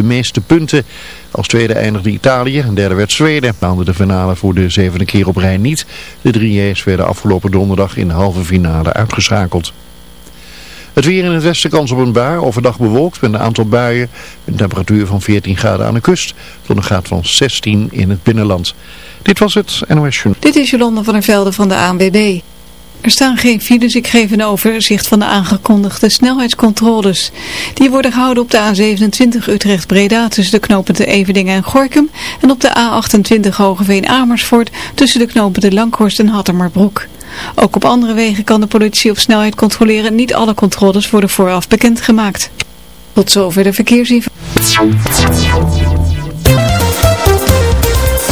de meeste punten. Als tweede eindigde Italië en derde werd Zweden. Haalde de finale voor de zevende keer op rij niet. De drie J's werden afgelopen donderdag in de halve finale uitgeschakeld. Het weer in het westen kans op een bui, overdag bewolkt met een aantal buien. Een temperatuur van 14 graden aan de kust tot een graad van 16 in het binnenland. Dit was het NOS Dit is Jolanda van der Velde van de ANWB. Er staan geen files, ik geef een overzicht van de aangekondigde snelheidscontroles. Die worden gehouden op de A27 Utrecht-Breda tussen de knopende Evedingen en Gorkum en op de A28 Hogeveen-Amersfoort tussen de knopende Langhorst en Hattemerbroek. Ook op andere wegen kan de politie op snelheid controleren. Niet alle controles worden vooraf bekendgemaakt. Tot zover de verkeersinformatie.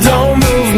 don't move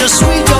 Your sweet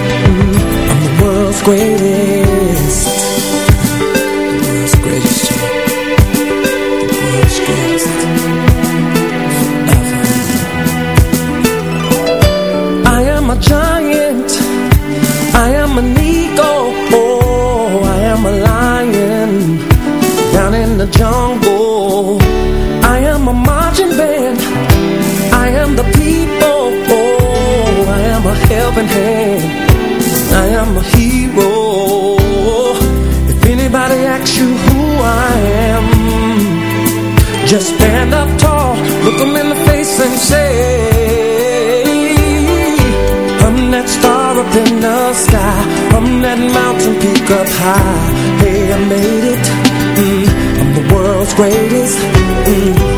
square. Just stand up tall, look them in the face and say I'm that star up in the sky, I'm that mountain peak up high. Hey, I made it, mm, I'm the world's greatest. Mm.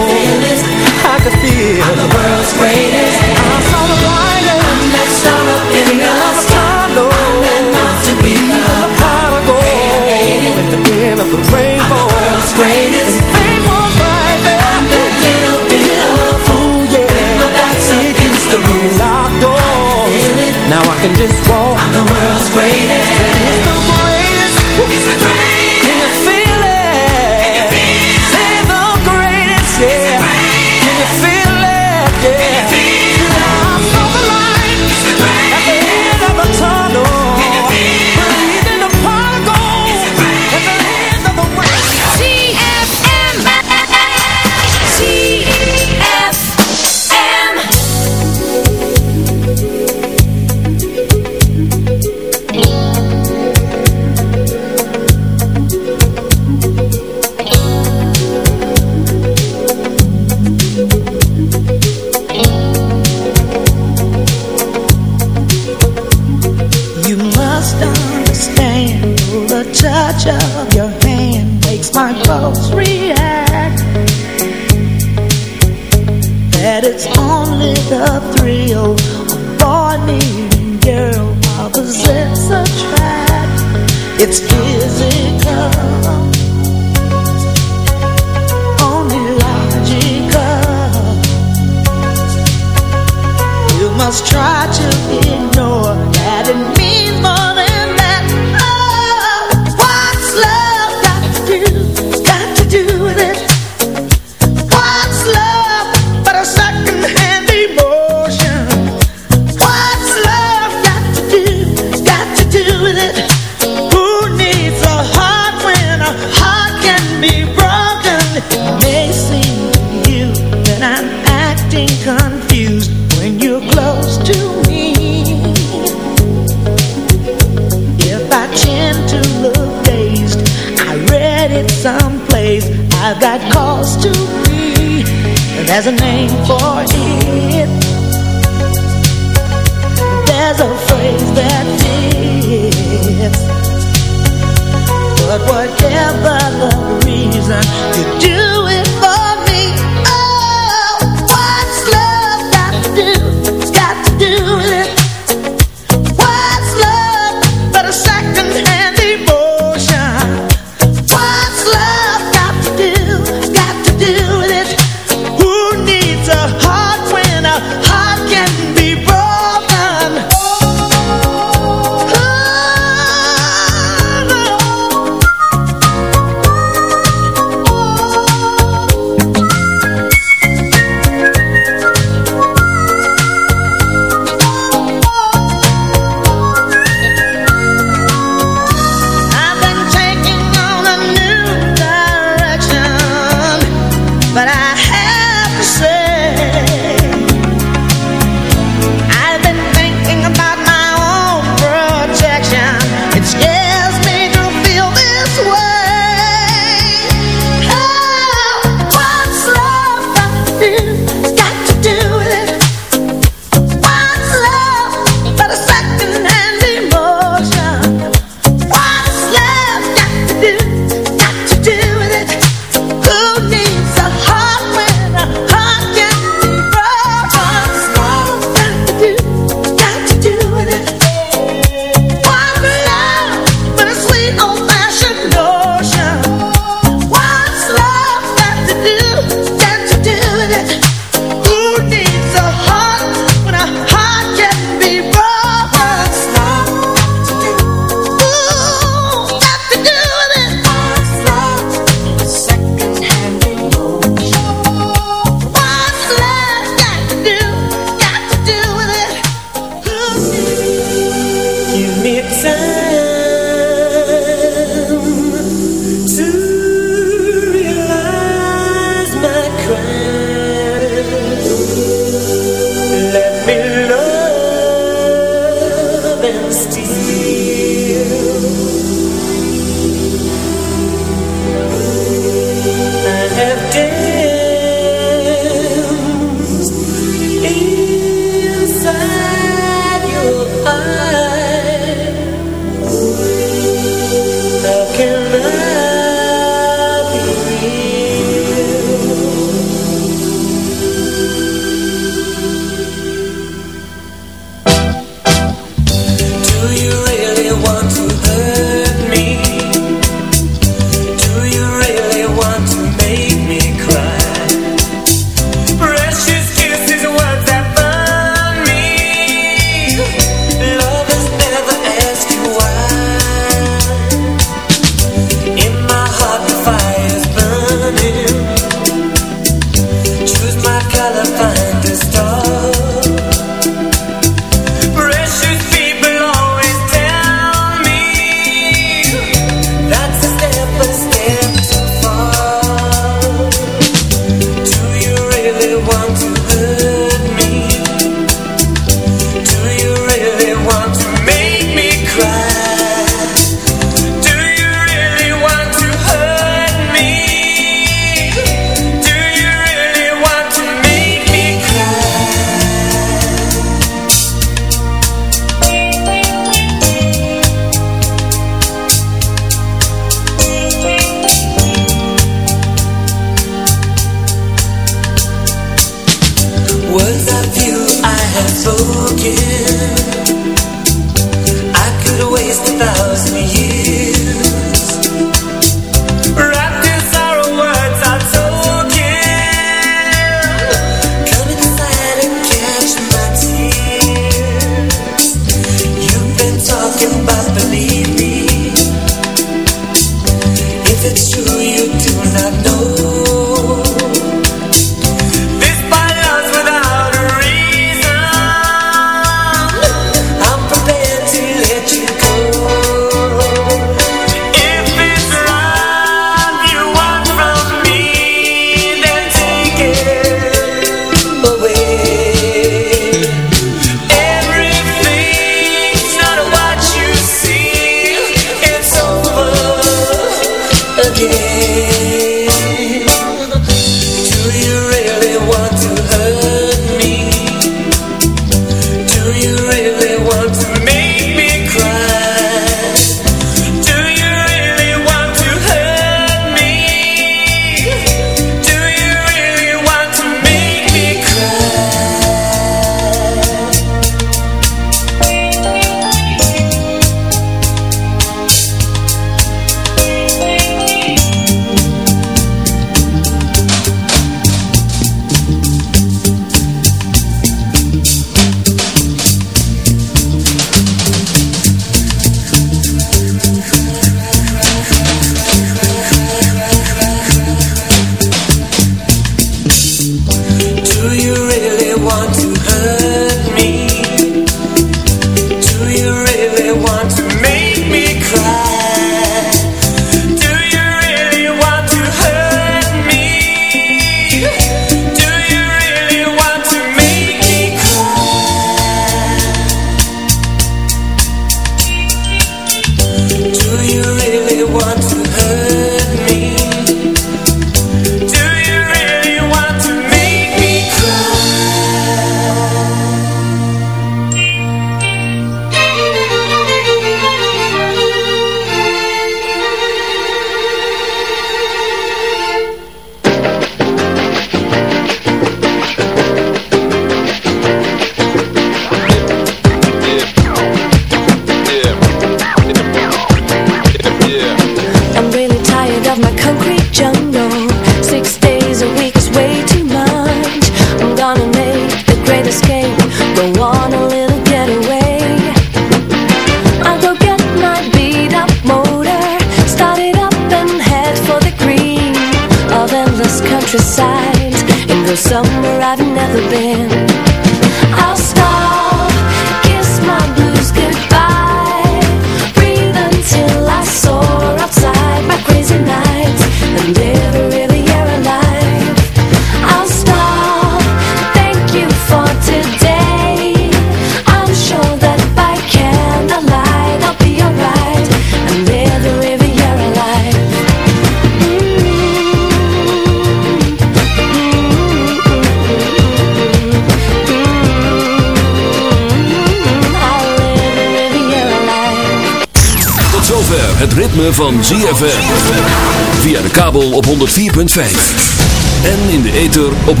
En in de ether op 106.9.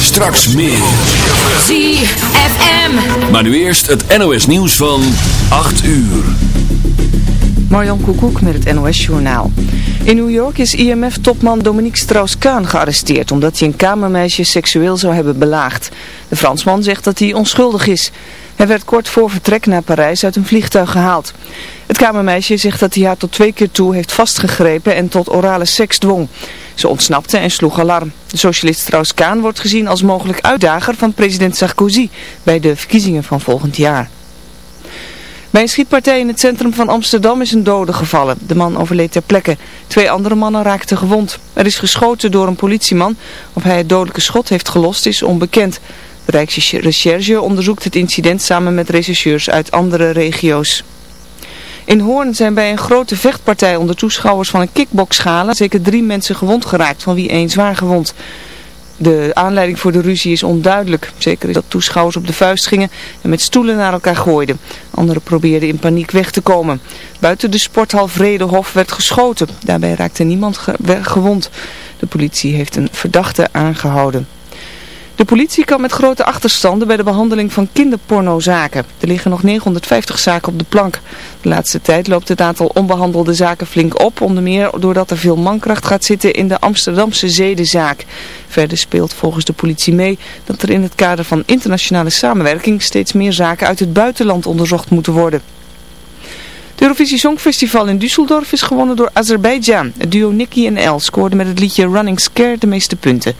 Straks meer. ZFM. Maar nu eerst het NOS nieuws van 8 uur. Marjan Koekoek met het NOS Journaal. In New York is IMF-topman Dominique Strauss-Kaan gearresteerd... omdat hij een kamermeisje seksueel zou hebben belaagd. De Fransman zegt dat hij onschuldig is. Hij werd kort voor vertrek naar Parijs uit een vliegtuig gehaald. Het kamermeisje zegt dat hij haar tot twee keer toe heeft vastgegrepen en tot orale seks dwong. Ze ontsnapte en sloeg alarm. De socialist Strauss-Kaan wordt gezien als mogelijk uitdager van president Sarkozy bij de verkiezingen van volgend jaar. Bij een schietpartij in het centrum van Amsterdam is een dode gevallen. De man overleed ter plekke. Twee andere mannen raakten gewond. Er is geschoten door een politieman. Of hij het dodelijke schot heeft gelost is onbekend. Rijksrecherche onderzoekt het incident samen met rechercheurs uit andere regio's. In Hoorn zijn bij een grote vechtpartij onder toeschouwers van een kickboxschalen zeker drie mensen gewond geraakt, van wie één zwaar gewond. De aanleiding voor de ruzie is onduidelijk. Zeker is dat toeschouwers op de vuist gingen en met stoelen naar elkaar gooiden. Anderen probeerden in paniek weg te komen. Buiten de sporthal Vredehof werd geschoten. Daarbij raakte niemand gewond. De politie heeft een verdachte aangehouden. De politie kan met grote achterstanden bij de behandeling van kinderpornozaken. Er liggen nog 950 zaken op de plank. De laatste tijd loopt het aantal onbehandelde zaken flink op, onder meer doordat er veel mankracht gaat zitten in de Amsterdamse zedenzaak. Verder speelt volgens de politie mee dat er in het kader van internationale samenwerking steeds meer zaken uit het buitenland onderzocht moeten worden. Het Eurovisie Songfestival in Düsseldorf is gewonnen door Azerbeidzjan. Het duo Nicky en El scoorde met het liedje Running Scared de meeste punten.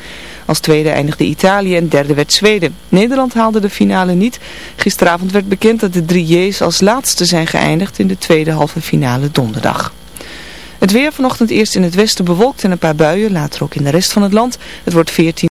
Als tweede eindigde Italië en derde werd Zweden. Nederland haalde de finale niet. Gisteravond werd bekend dat de drie J's als laatste zijn geëindigd in de tweede halve finale donderdag. Het weer vanochtend eerst in het westen bewolkt en een paar buien, later ook in de rest van het land. Het wordt 14